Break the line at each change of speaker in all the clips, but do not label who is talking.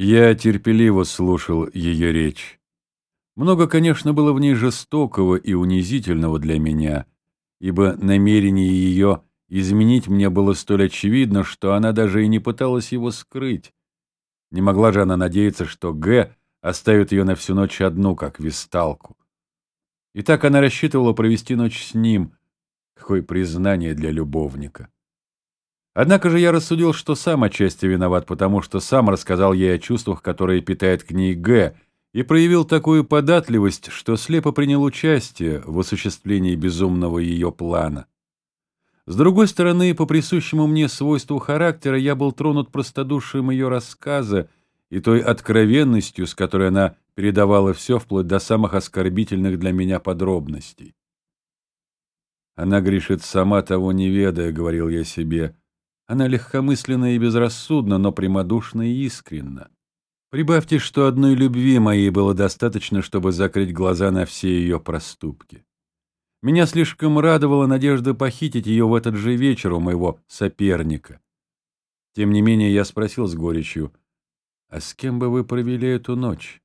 Я терпеливо слушал ее речь. Много, конечно, было в ней жестокого и унизительного для меня, ибо намерение ее изменить мне было столь очевидно, что она даже и не пыталась его скрыть. Не могла же она надеяться, что Г оставит ее на всю ночь одну, как висталку. И так она рассчитывала провести ночь с ним. Какое признание для любовника. Однако же я рассудил, что сам отчасти виноват, потому что сам рассказал ей о чувствах, которые питает к ней Г, и проявил такую податливость, что слепо принял участие в осуществлении безумного ее плана. С другой стороны, по присущему мне свойству характера, я был тронут простодушием ее рассказа и той откровенностью, с которой она передавала все вплоть до самых оскорбительных для меня подробностей. «Она грешит сама, того не ведая», — говорил я себе, — она легкомысленна и безрассудна, но прямодушна и искренна. Прибавьте, что одной любви моей было достаточно, чтобы закрыть глаза на все ее проступки. Меня слишком радовала надежда похитить ее в этот же вечер у моего соперника. Тем не менее, я спросил с горечью, «А с кем бы вы провели эту ночь?»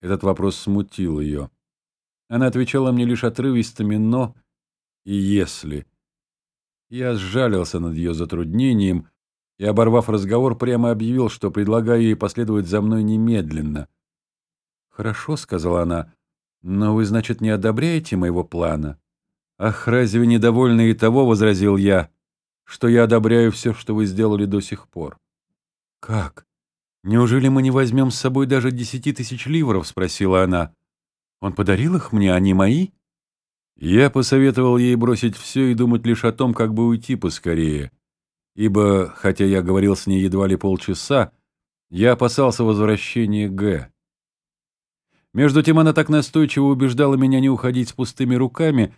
Этот вопрос смутил ее. Она отвечала мне лишь отрывистыми «но» и «если». Я сжалился над ее затруднением и, оборвав разговор, прямо объявил, что предлагаю ей последовать за мной немедленно. «Хорошо», — сказала она, — «но вы, значит, не одобряете моего плана?» «Ах, разве недовольны и того?» — возразил я, — «что я одобряю все, что вы сделали до сих пор». «Как? Неужели мы не возьмем с собой даже десяти тысяч ливров?» — спросила она. «Он подарил их мне, они мои?» Я посоветовал ей бросить все и думать лишь о том, как бы уйти поскорее, ибо, хотя я говорил с ней едва ли полчаса, я опасался возвращения Г. Между тем она так настойчиво убеждала меня не уходить с пустыми руками,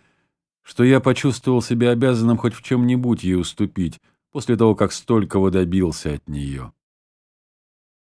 что я почувствовал себя обязанным хоть в чем-нибудь ей уступить, после того, как столького добился от нее.